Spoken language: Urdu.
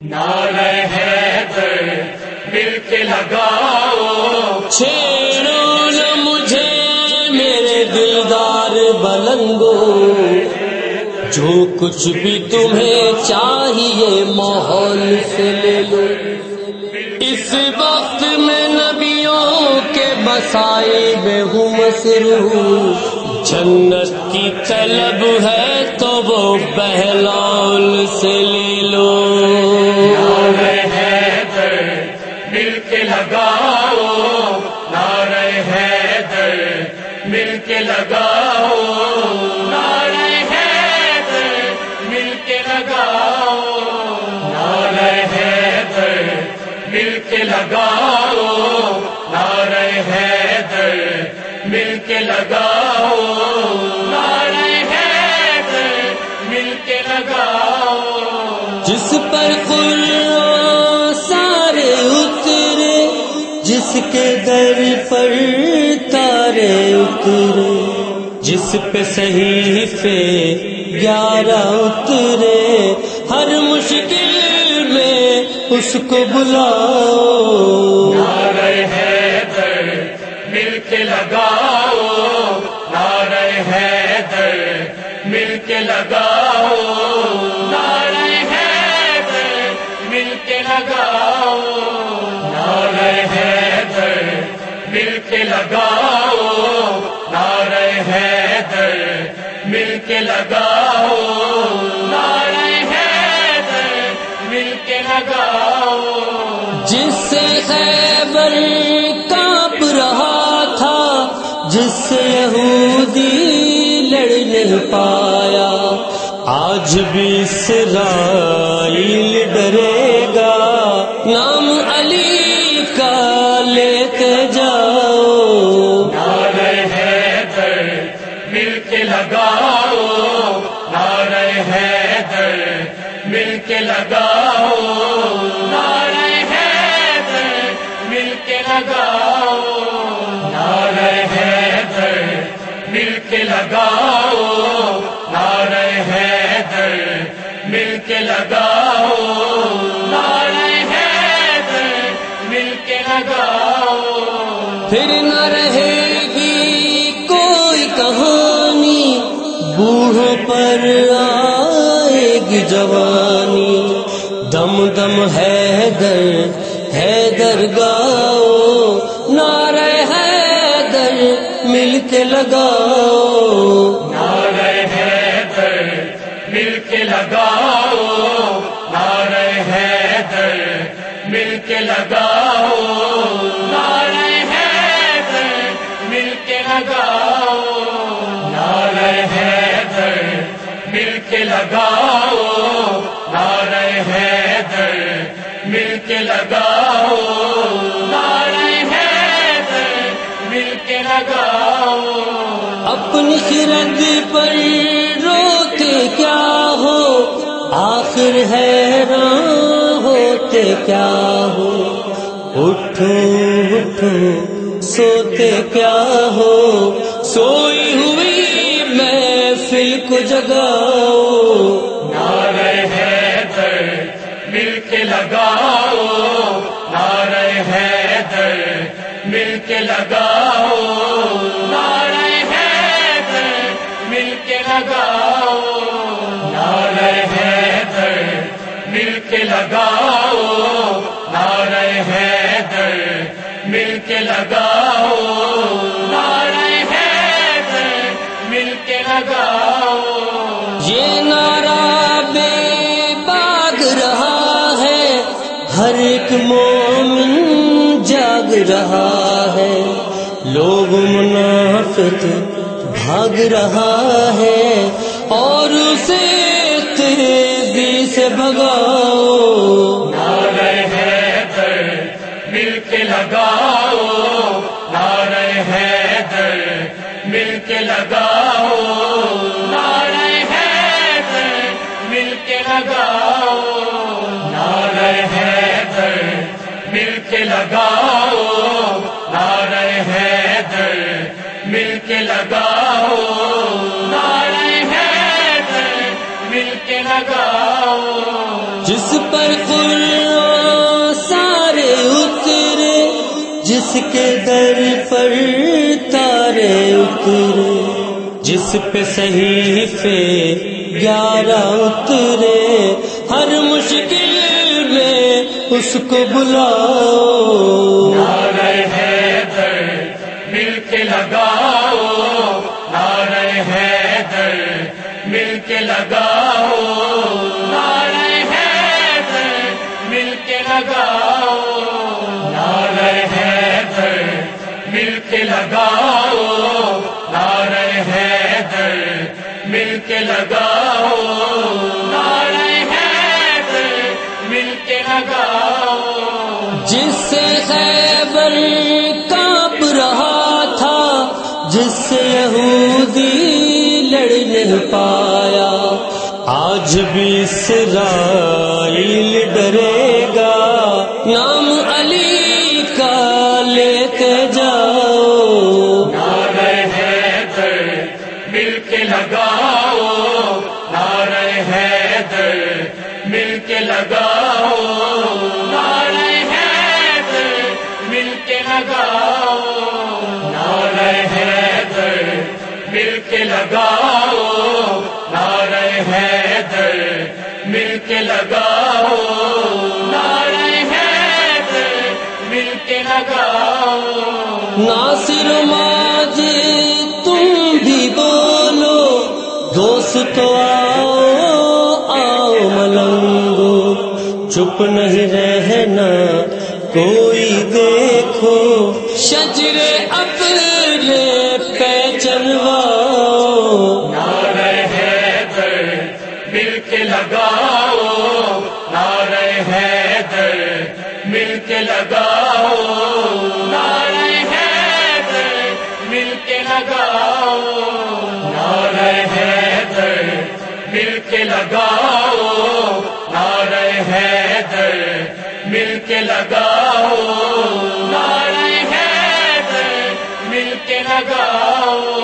نعرہ حیدر، مل کے لگاؤ۔ چھیڑو نہ مجھے میرے دلدار بلنگو جو کچھ بھی تمہیں چاہیے ماحول سے لے لو۔ اس وقت میں نبیوں کے بسائی میں ہوں مصروف جنت کی طلب ہے تو وہ بہلول سے لے لگاؤ، نعرہ حیدر مل کے لگاؤ۔ نعرہ حیدر مل کے لگاؤ۔ نعرہ حیدر مل کے لگاؤ۔ نعرہ حیدر مل کے لگاؤ۔ نعرہ حیدر مل کے لگاؤ۔ جس پر قرآن اترے جس پہ صحیح پہ گیارہ اترے، ہر مشکل میں اس کو بلاؤ۔ نعرہ حیدر مل کے لگاؤ، نعرہ حیدر مل کے لگاؤ۔ کے لگاؤ، نعرہ حیدر مل کے لگاؤ، نعرہ حیدر مل کے لگاؤ۔ جس سے خیبر کانپ رہا تھا، جس سے یہودی لڑ نہیں پایا آج بھی اسرائیل لگاؤ، نعرہ حیدر مل کے لگاؤ، نعرہ حیدر مل کے لگاؤ، نعرہ حیدر مل کے لگاؤ، نعرہ حیدر مل کے لگاؤ، نعرہ حیدر مل کے لگاؤ۔ پھر نہ رہے جوانی دم دم ہے در ہے درگاؤ نعرہ ہے در مل کے لگاؤ نعرہ در مل کے لگاؤ نعرہ حیدر مل کے لگاؤ کے لگاؤ، نعرہ حیدر مل کے لگاؤ، نعرہ حیدر مل کے لگاؤ۔ اپنی خرد پر روتے کیا ہو؟ آخر حیران ہوتے کیا ہو؟ اٹھو اٹھو سوتے کیا ہو؟ سوئی ہوئی محفل کو جگاؤ۔ نعرہ حیدر مل کے لگاؤ۔ نعرہ حیدر مل کے لگاؤ۔ نعرہ حیدر مل کے لگاؤ۔ نعرہ حیدر مل کے لگاؤ۔ نعرہ حیدر مل کے لگاؤ۔ یہ نعرہ بے باغ رہا ہے۔ ہر ایک مومن جاگ رہا ہے۔ لوگ منافق بھاگ رہا ہے۔ اور اسے تیزی سے بگاؤ۔ نعرہ حیدر مل کے لگاؤ لگاؤ، نعرہ حیدر مل کے لگاؤ، نعرہ حیدر مل کے لگاؤ۔ جس پر قرآن سارے اترے، جس کے در پر تارے اترے، جس پہ صحیح پہ گیارہ اترے، ہر مشکل میں اس کو بلاؤ۔ نعرہ حیدر مل کے لگاؤ۔ نعرہ حیدر مل کے لگاؤ۔ نعرہ حیدر مل کے لگاؤ۔ نعرہ حیدر مل کے لگاؤ۔ نعرہ حیدر مل کے لگاؤ۔ خیبر کانپ رہا تھا جس سے یہودی لڑ نہیں پایا آج بھی سرائیل مل کے لگاؤ نعرہ حیدر مل کے لگاؤ نعرہ حیدر مل کے لگاؤ۔ ناصر ماج تم بھی بولو دوست آؤ آؤ ملنگو۔ چپ نہیں رہنا کوئی دیکھو۔ شجر اپنے مل کے لگاؤ۔ نعرہ حیدر مل کے لگاؤ۔ نعرہ حیدر مل کے لگاؤ۔ نعرہ حیدر مل کے لگاؤ۔ نعرہ حیدر مل کے لگاؤ۔